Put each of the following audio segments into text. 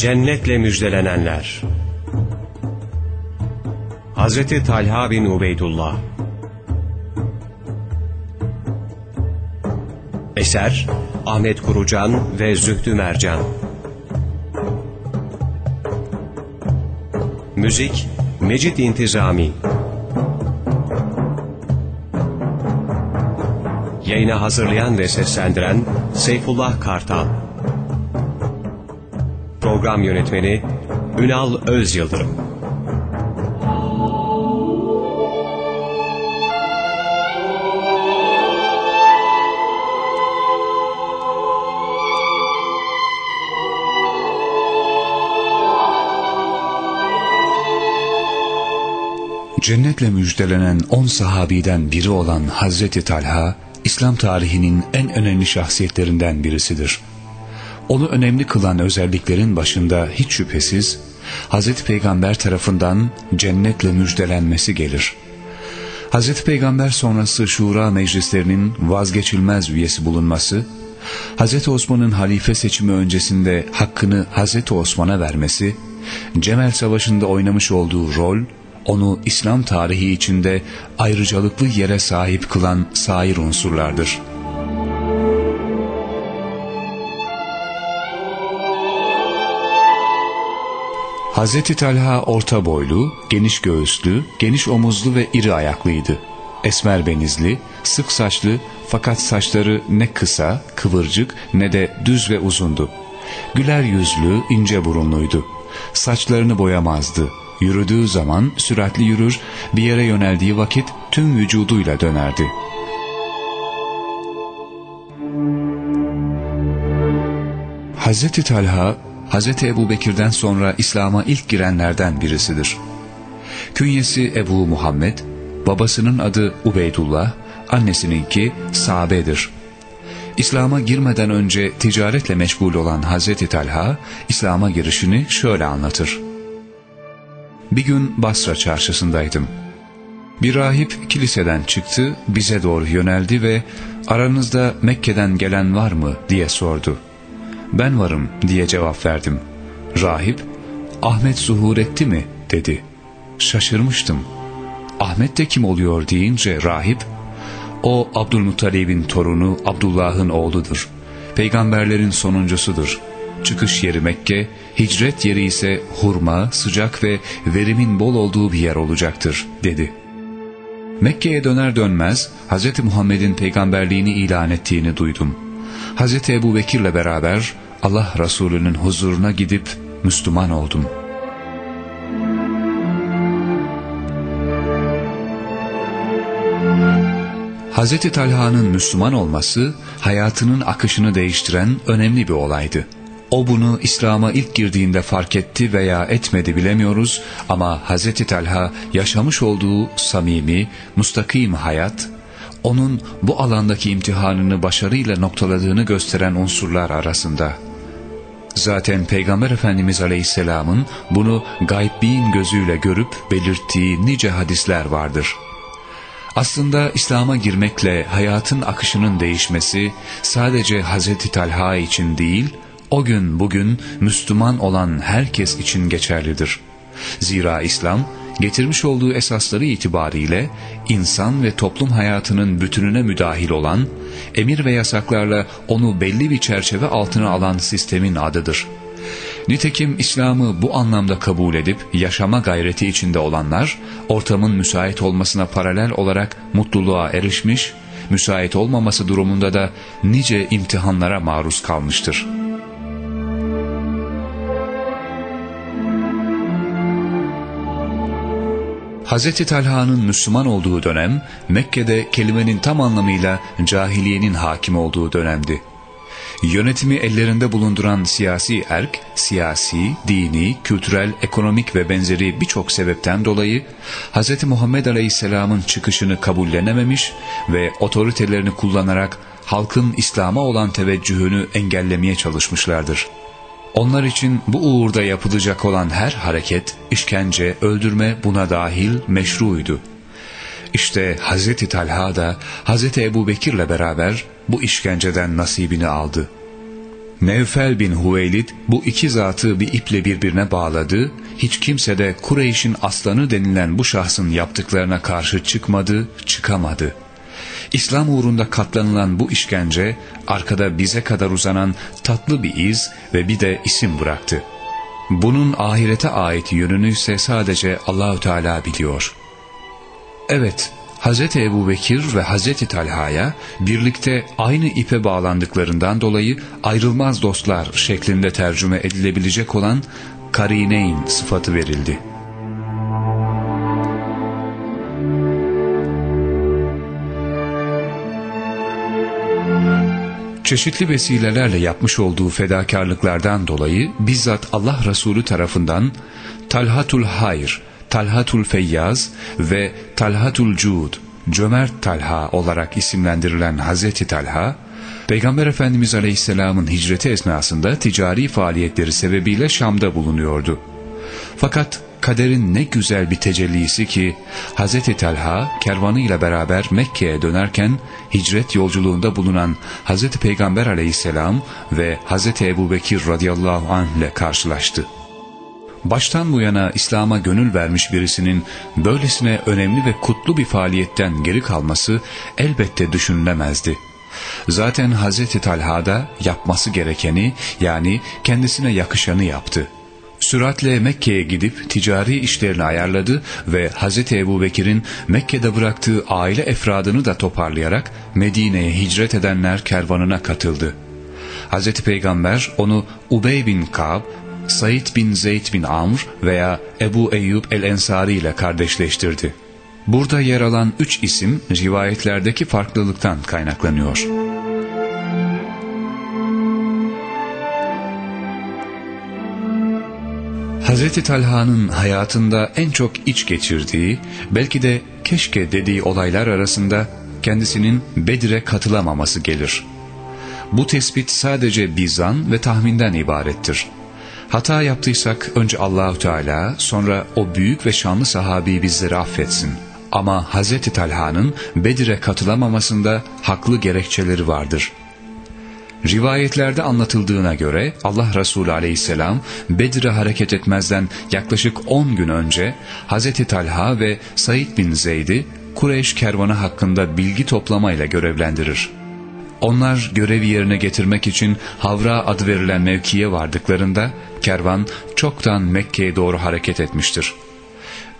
Cennetle müjdelenenler. Hazreti Talha bin Ubeydullah. Eser Ahmet Kurucan ve Zühtü Mercan. Müzik Mecit İntizami. Yayına hazırlayan ve seslendiren Seyfullah Kartal Program Yönetmeni Ünal Öz Yıldırım Cennetle müjdelenen on sahabiden biri olan Hazreti Talha, İslam tarihinin en önemli şahsiyetlerinden birisidir. Onu önemli kılan özelliklerin başında hiç şüphesiz Hazreti Peygamber tarafından cennetle müjdelenmesi gelir. Hazreti Peygamber sonrası şura meclislerinin vazgeçilmez üyesi bulunması, Hazreti Osman'ın halife seçimi öncesinde hakkını Hazreti Osman'a vermesi, Cemel Savaşı'nda oynamış olduğu rol, onu İslam tarihi içinde ayrıcalıklı yere sahip kılan sair unsurlardır. Hazreti Talha orta boylu, geniş göğüslü, geniş omuzlu ve iri ayaklıydı. Esmer benizli, sık saçlı fakat saçları ne kısa, kıvırcık ne de düz ve uzundu. Güler yüzlü, ince burunluydu. Saçlarını boyamazdı. Yürüdüğü zaman süratli yürür, bir yere yöneldiği vakit tüm vücuduyla dönerdi. Hazreti Talha, Hazreti Ebu Bekir'den sonra İslam'a ilk girenlerden birisidir. Künyesi Ebu Muhammed, babasının adı Ubeydullah, annesininki Sabe'dir. İslam'a girmeden önce ticaretle meşgul olan Hazreti Talha, İslam'a girişini şöyle anlatır. Bir gün Basra çarşısındaydım. Bir rahip kiliseden çıktı, bize doğru yöneldi ve aranızda Mekke'den gelen var mı diye sordu. Ben varım diye cevap verdim. Rahip, Ahmet zuhur etti mi dedi. Şaşırmıştım. Ahmet de kim oluyor deyince rahip, o Abdülmuttalib'in torunu Abdullah'ın oğludur. Peygamberlerin sonuncusudur. Çıkış yeri Mekke, hicret yeri ise hurma, sıcak ve verimin bol olduğu bir yer olacaktır, dedi. Mekke'ye döner dönmez Hz. Muhammed'in peygamberliğini ilan ettiğini duydum. Hz. Ebu Bekir'le beraber Allah Resulü'nün huzuruna gidip Müslüman oldum. Hz. Talha'nın Müslüman olması hayatının akışını değiştiren önemli bir olaydı. O bunu İslam'a ilk girdiğinde fark etti veya etmedi bilemiyoruz ama Hz. Talha yaşamış olduğu samimi, mustakim hayat, onun bu alandaki imtihanını başarıyla noktaladığını gösteren unsurlar arasında. Zaten Peygamber Efendimiz Aleyhisselam'ın bunu gaybbin gözüyle görüp belirttiği nice hadisler vardır. Aslında İslam'a girmekle hayatın akışının değişmesi sadece Hz. Talha için değil, o gün bugün Müslüman olan herkes için geçerlidir. Zira İslam getirmiş olduğu esasları itibariyle insan ve toplum hayatının bütününe müdahil olan, emir ve yasaklarla onu belli bir çerçeve altına alan sistemin adıdır. Nitekim İslam'ı bu anlamda kabul edip yaşama gayreti içinde olanlar, ortamın müsait olmasına paralel olarak mutluluğa erişmiş, müsait olmaması durumunda da nice imtihanlara maruz kalmıştır.'' Hz. Talha'nın Müslüman olduğu dönem, Mekke'de kelimenin tam anlamıyla cahiliyenin hakim olduğu dönemdi. Yönetimi ellerinde bulunduran siyasi erk, siyasi, dini, kültürel, ekonomik ve benzeri birçok sebepten dolayı Hz. Muhammed Aleyhisselam'ın çıkışını kabullenememiş ve otoritelerini kullanarak halkın İslam'a olan teveccühünü engellemeye çalışmışlardır. Onlar için bu uğurda yapılacak olan her hareket, işkence, öldürme buna dahil meşruydu. İşte Hazreti Talha da Hazreti Ebu Bekir'le beraber bu işkenceden nasibini aldı. Nevfel bin Huveylid bu iki zatı bir iple birbirine bağladı, hiç kimse de Kureyş'in aslanı denilen bu şahsın yaptıklarına karşı çıkmadı, çıkamadı. İslam uğrunda katlanılan bu işkence, arkada bize kadar uzanan tatlı bir iz ve bir de isim bıraktı. Bunun ahirete ait yönünü ise sadece Allahü Teala biliyor. Evet, Hz. Ebu Bekir ve Hz. Talha'ya birlikte aynı ipe bağlandıklarından dolayı ayrılmaz dostlar şeklinde tercüme edilebilecek olan karineyn sıfatı verildi. Çeşitli vesilelerle yapmış olduğu fedakarlıklardan dolayı bizzat Allah Resulü tarafından Talhatul Hayr Talhatul Feyyaz ve Talhatul Cud, Cömert Talha olarak isimlendirilen Hazreti Talha, Peygamber Efendimiz Aleyhisselam'ın hicreti esnasında ticari faaliyetleri sebebiyle Şam'da bulunuyordu. Fakat kaderin ne güzel bir tecellisi ki Hazreti Talha kervanıyla beraber Mekke'ye dönerken hicret yolculuğunda bulunan Hazreti Peygamber Aleyhisselam ve Hazreti Ebubekir radıyallahu anh ile karşılaştı. Baştan bu yana İslam'a gönül vermiş birisinin böylesine önemli ve kutlu bir faaliyetten geri kalması elbette düşünülemezdi. Zaten Hazreti Talha da yapması gerekeni yani kendisine yakışanı yaptı. Süratle Mekke'ye gidip ticari işlerini ayarladı ve Hz. Ebu Bekir'in Mekke'de bıraktığı aile efradını da toparlayarak Medine'ye hicret edenler kervanına katıldı. Hz. Peygamber onu Ubey bin Kab Said bin Zeyd bin Amr veya Ebu Eyyub el-Ensari ile kardeşleştirdi. Burada yer alan üç isim rivayetlerdeki farklılıktan kaynaklanıyor. Hz. Talha'nın hayatında en çok iç geçirdiği, belki de keşke dediği olaylar arasında kendisinin Bedir'e katılamaması gelir. Bu tespit sadece bizan ve tahminden ibarettir. Hata yaptıysak önce Allahu Teala sonra o büyük ve şanlı sahabeyi bizleri affetsin. Ama Hz. Talha'nın Bedir'e katılamamasında haklı gerekçeleri vardır. Rivayetlerde anlatıldığına göre Allah Resulü aleyhisselam Bedir'e hareket etmezden yaklaşık 10 gün önce Hz. Talha ve Said bin Zeyd'i Kureyş kervanı hakkında bilgi toplamayla görevlendirir. Onlar görevi yerine getirmek için Havra adı verilen mevkiye vardıklarında kervan çoktan Mekke'ye doğru hareket etmiştir.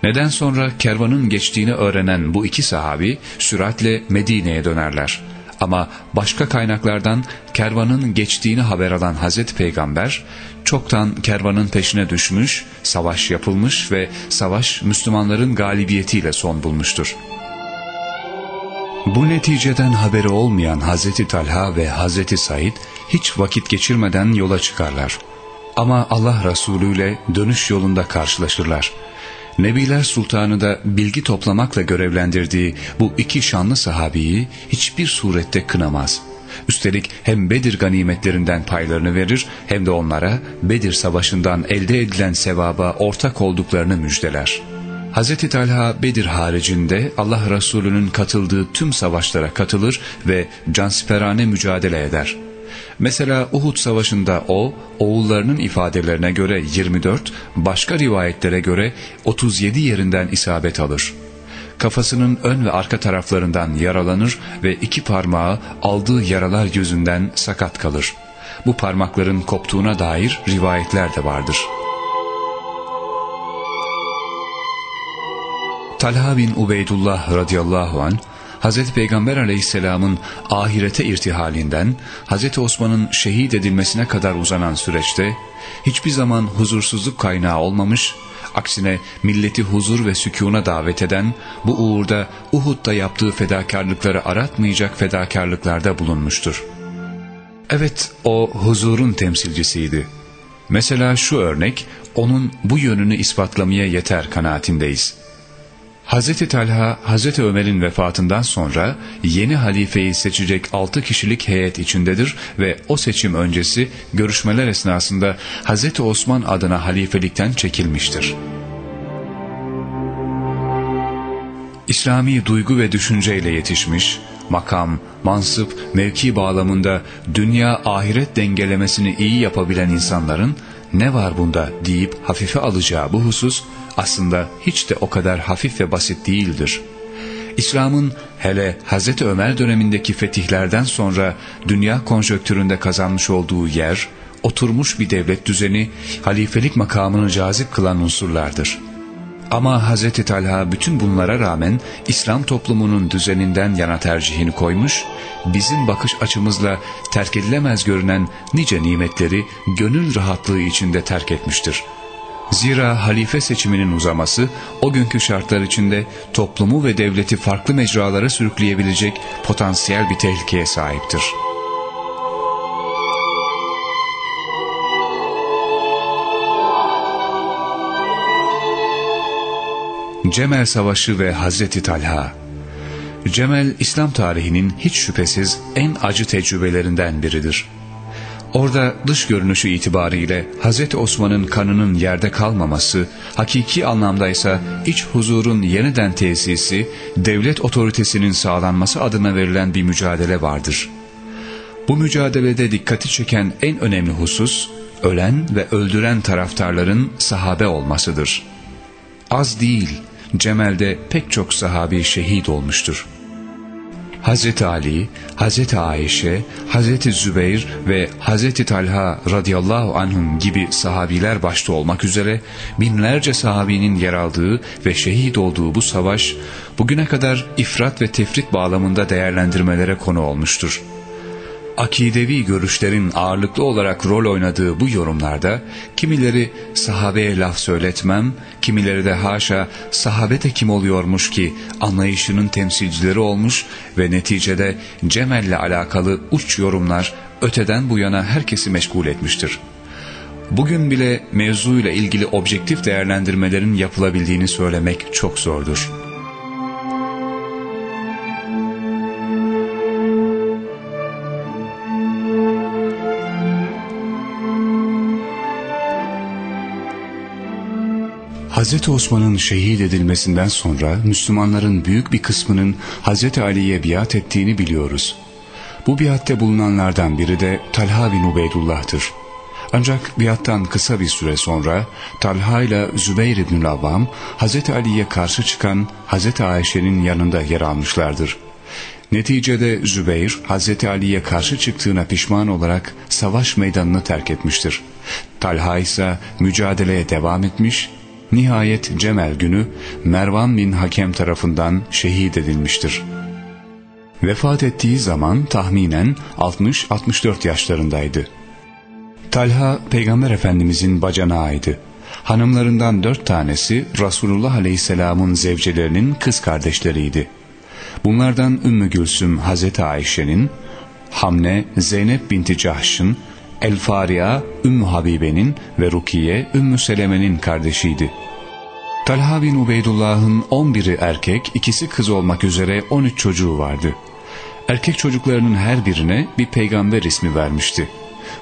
Neden sonra kervanın geçtiğini öğrenen bu iki sahabi süratle Medine'ye dönerler. Ama başka kaynaklardan kervanın geçtiğini haber alan Hazreti Peygamber çoktan kervanın peşine düşmüş, savaş yapılmış ve savaş Müslümanların galibiyetiyle son bulmuştur. Bu neticeden haberi olmayan Hazreti Talha ve Hazreti Said hiç vakit geçirmeden yola çıkarlar. Ama Allah Resulü ile dönüş yolunda karşılaşırlar. Nebiler Sultanı da bilgi toplamakla görevlendirdiği bu iki şanlı sahabiyi hiçbir surette kınamaz. Üstelik hem Bedir ganimetlerinden paylarını verir hem de onlara Bedir Savaşı'ndan elde edilen sevaba ortak olduklarını müjdeler.'' Hz. Talha Bedir haricinde Allah Resulü'nün katıldığı tüm savaşlara katılır ve cansiperane mücadele eder. Mesela Uhud Savaşı'nda o, oğullarının ifadelerine göre 24, başka rivayetlere göre 37 yerinden isabet alır. Kafasının ön ve arka taraflarından yaralanır ve iki parmağı aldığı yaralar yüzünden sakat kalır. Bu parmakların koptuğuna dair rivayetler de vardır.'' Talha bin Ubeydullah radıyallahu an Hz. Peygamber aleyhisselamın ahirete irtihalinden Hz. Osman'ın şehit edilmesine kadar uzanan süreçte hiçbir zaman huzursuzluk kaynağı olmamış, aksine milleti huzur ve sükuna davet eden bu uğurda Uhud'da yaptığı fedakarlıkları aratmayacak fedakarlıklarda bulunmuştur. Evet o huzurun temsilcisiydi. Mesela şu örnek onun bu yönünü ispatlamaya yeter kanaatindeyiz. Hz. Talha, Hz. Ömer'in vefatından sonra yeni halifeyi seçecek altı kişilik heyet içindedir ve o seçim öncesi görüşmeler esnasında Hz. Osman adına halifelikten çekilmiştir. İslami duygu ve düşünceyle yetişmiş, makam, mansıp, mevki bağlamında dünya ahiret dengelemesini iyi yapabilen insanların ne var bunda deyip hafife alacağı bu husus aslında hiç de o kadar hafif ve basit değildir. İslam'ın hele Hz. Ömer dönemindeki fetihlerden sonra dünya konjöktüründe kazanmış olduğu yer, oturmuş bir devlet düzeni, halifelik makamını cazip kılan unsurlardır. Ama Hz. Talha bütün bunlara rağmen İslam toplumunun düzeninden yana tercihini koymuş, bizim bakış açımızla terk edilemez görünen nice nimetleri gönül rahatlığı içinde terk etmiştir. Zira halife seçiminin uzaması o günkü şartlar içinde toplumu ve devleti farklı mecralara sürükleyebilecek potansiyel bir tehlikeye sahiptir.'' Cemel Savaşı ve Hazreti Talha Cemel, İslam tarihinin hiç şüphesiz en acı tecrübelerinden biridir. Orada dış görünüşü itibariyle Hz. Osman'ın kanının yerde kalmaması, hakiki anlamdaysa iç huzurun yeniden tesisi, devlet otoritesinin sağlanması adına verilen bir mücadele vardır. Bu mücadelede dikkati çeken en önemli husus, ölen ve öldüren taraftarların sahabe olmasıdır. Az değil, Cemel'de pek çok sahabi şehit olmuştur. Hz. Ali, Hz. Ayşe, Hz. Zübeyir ve Hz. Talha radıyallahu anhum gibi sahabiler başta olmak üzere binlerce sahabinin yer aldığı ve şehit olduğu bu savaş bugüne kadar ifrat ve tefrit bağlamında değerlendirmelere konu olmuştur akidevi görüşlerin ağırlıklı olarak rol oynadığı bu yorumlarda kimileri sahabeye laf söyletmem, kimileri de haşa sahabe de kim oluyormuş ki anlayışının temsilcileri olmuş ve neticede Cemel'le alakalı uç yorumlar öteden bu yana herkesi meşgul etmiştir. Bugün bile mevzuyla ilgili objektif değerlendirmelerin yapılabildiğini söylemek çok zordur. Hz. Osman'ın şehit edilmesinden sonra Müslümanların büyük bir kısmının Hz. Ali'ye biat ettiğini biliyoruz. Bu biatte bulunanlardan biri de Talha bin Ubeydullah'tır. Ancak biattan kısa bir süre sonra Talha ile Zübeyir ibn Avvam Hz. Ali'ye karşı çıkan Hz. Ayşe'nin yanında yer almışlardır. Neticede Zübeyir Hz. Ali'ye karşı çıktığına pişman olarak savaş meydanını terk etmiştir. Talha ise mücadeleye devam etmiş Nihayet Cemel günü Mervan bin Hakem tarafından şehit edilmiştir. Vefat ettiği zaman tahminen 60-64 yaşlarındaydı. Talha Peygamber Efendimizin bacanağıydı. Hanımlarından dört tanesi Resulullah Aleyhisselam'ın zevcelerinin kız kardeşleriydi. Bunlardan Ümmü Gülsüm Hazreti Ayşe'nin, Hamne Zeynep binti Cahş'ın, El Fariha Ümmü Habibe'nin ve Rukiye Ümmü Seleme'nin kardeşiydi. Talha bin Ubeydullah'ın 11'i erkek, ikisi kız olmak üzere 13 çocuğu vardı. Erkek çocuklarının her birine bir peygamber ismi vermişti.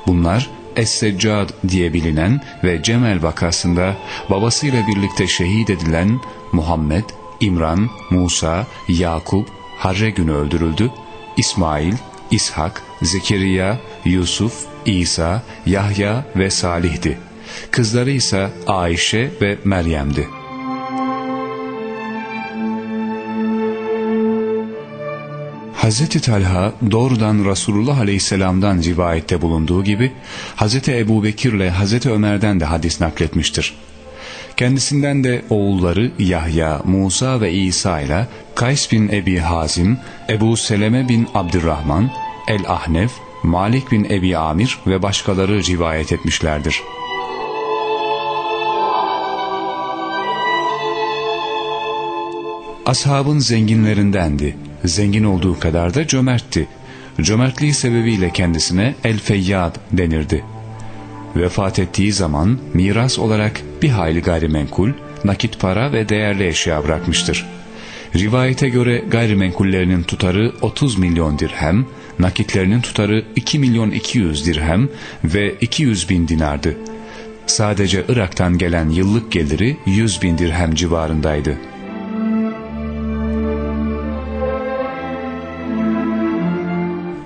Bunlar Es-Seccad diye bilinen ve Cemel vakasında babasıyla birlikte şehit edilen Muhammed, İmran, Musa, Yakup, Harre günü öldürüldü, İsmail, İshak, Zekeriya, Yusuf, İsa, Yahya ve Salih'ti. Kızları ise Ayşe ve Meryem'di. Hazreti Talha doğrudan Resulullah Aleyhisselam'dan rivayette bulunduğu gibi Hazreti Ebu Bekir ile Hazreti Ömer'den de hadis nakletmiştir. Kendisinden de oğulları Yahya, Musa ve İsa ile Kays bin Ebi Hazim, Ebu Seleme bin Abdurrahman, El-Ahnef, Malik bin Ebi Amir ve başkaları rivayet etmişlerdir. Ashabın zenginlerindendi. Zengin olduğu kadar da cömertti. Cömertliği sebebiyle kendisine El-Feyyad denirdi. Vefat ettiği zaman miras olarak bir hayli gayrimenkul, nakit para ve değerli eşya bırakmıştır. Rivayete göre gayrimenkullerinin tutarı 30 milyon dirhem, nakitlerinin tutarı 2 milyon 200 dirhem ve 200 bin dinardı. Sadece Irak'tan gelen yıllık geliri 100 bin dirhem civarındaydı.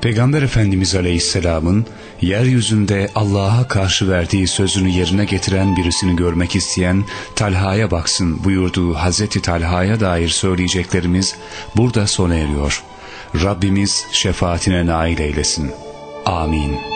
Peygamber Efendimiz Aleyhisselam'ın yeryüzünde Allah'a karşı verdiği sözünü yerine getiren birisini görmek isteyen Talha'ya baksın buyurduğu Hazreti Talha'ya dair söyleyeceklerimiz burada sona eriyor. Rabbimiz şefaatine nail eylesin. Amin.